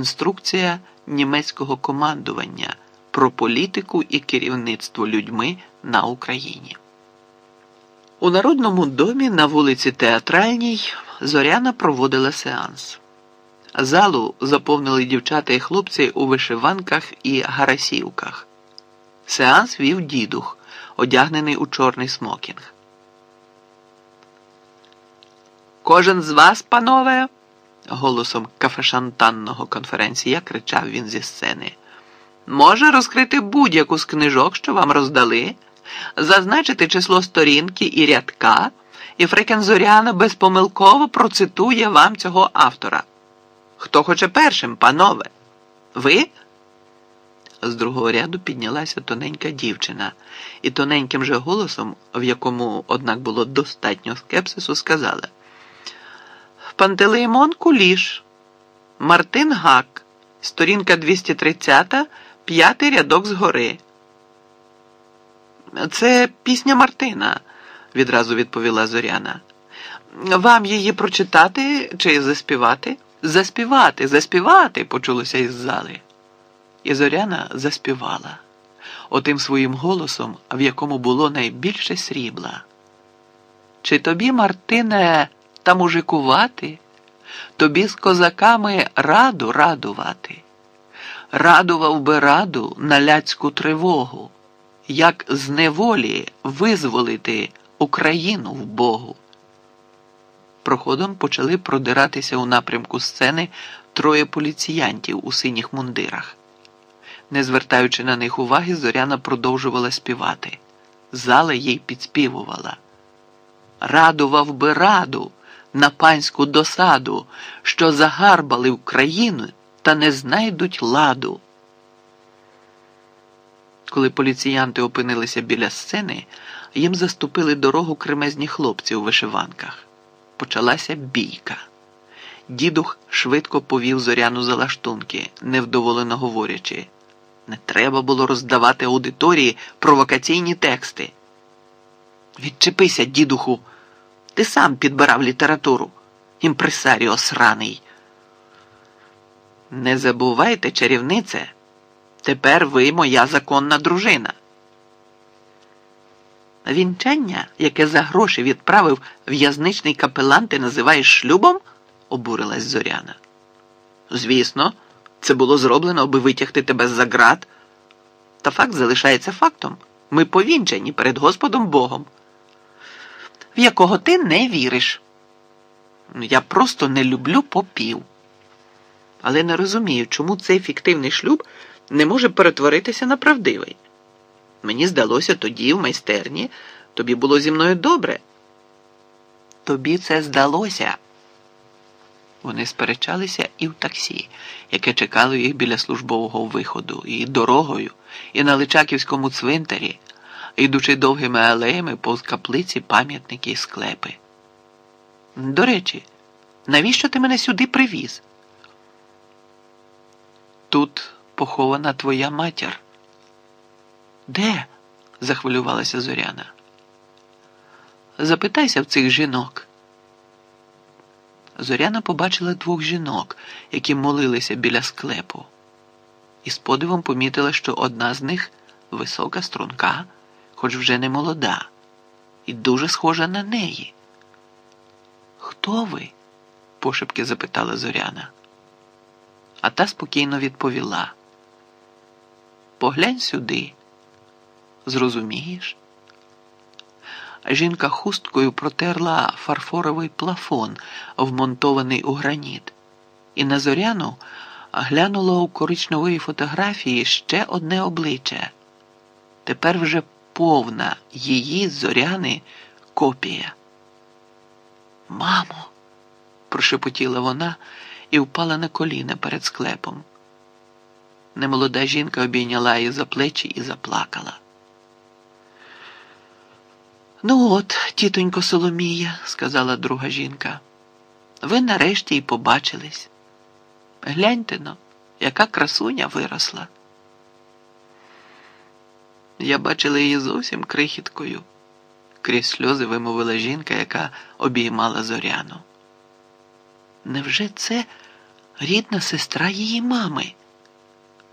інструкція німецького командування про політику і керівництво людьми на Україні. У Народному домі на вулиці Театральній Зоряна проводила сеанс. Залу заповнили дівчата і хлопці у вишиванках і гарасівках. Сеанс вів дідух, одягнений у чорний смокінг. Кожен з вас, панове, голосом кафешантанного конференція кричав він зі сцени, може розкрити будь-яку з книжок, що вам роздали, зазначити число сторінки і рядка, і Фрекен Зоряна безпомилково процитує вам цього автора. Хто хоче першим, панове? Ви? З другого ряду піднялася тоненька дівчина, і тоненьким же голосом, в якому, однак, було достатньо скепсису, сказала Пантелеймон Куліш, Мартин Гак, сторінка 230, п'ятий рядок згори. Це пісня Мартина, відразу відповіла Зоряна. Вам її прочитати чи заспівати? Заспівати, заспівати, почулося із зали. І Зоряна заспівала отим своїм голосом, в якому було найбільше срібла. Чи тобі, Мартине, та мужикувати, тобі з козаками раду радувати? Радував би раду на ляцьку тривогу, як з неволі визволити Україну в Богу. Проходом почали продиратися у напрямку сцени троє поліціянтів у синіх мундирах. Не звертаючи на них уваги, Зоряна продовжувала співати. Зала їй підспівувала. Радував би раду на панську досаду, що загарбали Україну та не знайдуть ладу. Коли поліціянти опинилися біля сцени, їм заступили дорогу кремезні хлопці у вишиванках. Почалася бійка. Дідух швидко повів зоряну за лаштунки, невдоволено говорячи. Не треба було роздавати аудиторії провокаційні тексти. Відчепися, дідуху, ти сам підбирав літературу, імпресаріо сраний. Не забувайте, чарівнице, тепер ви моя законна дружина. Вінчання, яке за гроші відправив в'язничний капелан, ти називаєш шлюбом? обурилась Зоряна. Звісно, це було зроблено, аби витягти тебе з за ґрат. Та факт залишається фактом. Ми повінчані перед Господом Богом, якого ти не віриш. Я просто не люблю попів. Але не розумію, чому цей фіктивний шлюб не може перетворитися на правдивий. Мені здалося тоді, в майстерні, тобі було зі мною добре. Тобі це здалося. Вони сперечалися і в таксі, яке чекало їх біля службового виходу, і дорогою, і на Личаківському цвинтарі, ідучи довгими алеями повз каплиці, пам'ятники і склепи. До речі, навіщо ти мене сюди привіз? Тут похована твоя матір. Де? захвилювалася Зоряна. Запитайся в цих жінок. Зоряна побачила двох жінок, які молилися біля склепу, і з подивом помітила, що одна з них висока струнка, хоч вже не молода, і дуже схожа на неї. Хто ви? пошепки запитала Зоряна. А та спокійно відповіла: Поглянь сюди, зрозумієш? Жінка хусткою протерла фарфоровий плафон, вмонтований у граніт, і на зоряну глянула у коричневої фотографії ще одне обличчя. Тепер вже повна її зоряни копія. Мамо, прошепотіла вона і впала на коліна перед склепом. Немолода жінка обійняла її за плечі і заплакала. Ну от, тітонько Соломія, сказала друга жінка, ви нарешті й побачились. Гляньте но, яка красуня виросла. Я бачила її зовсім крихіткою, крізь сльози вимовила жінка, яка обіймала зоряну. Невже це рідна сестра її мами.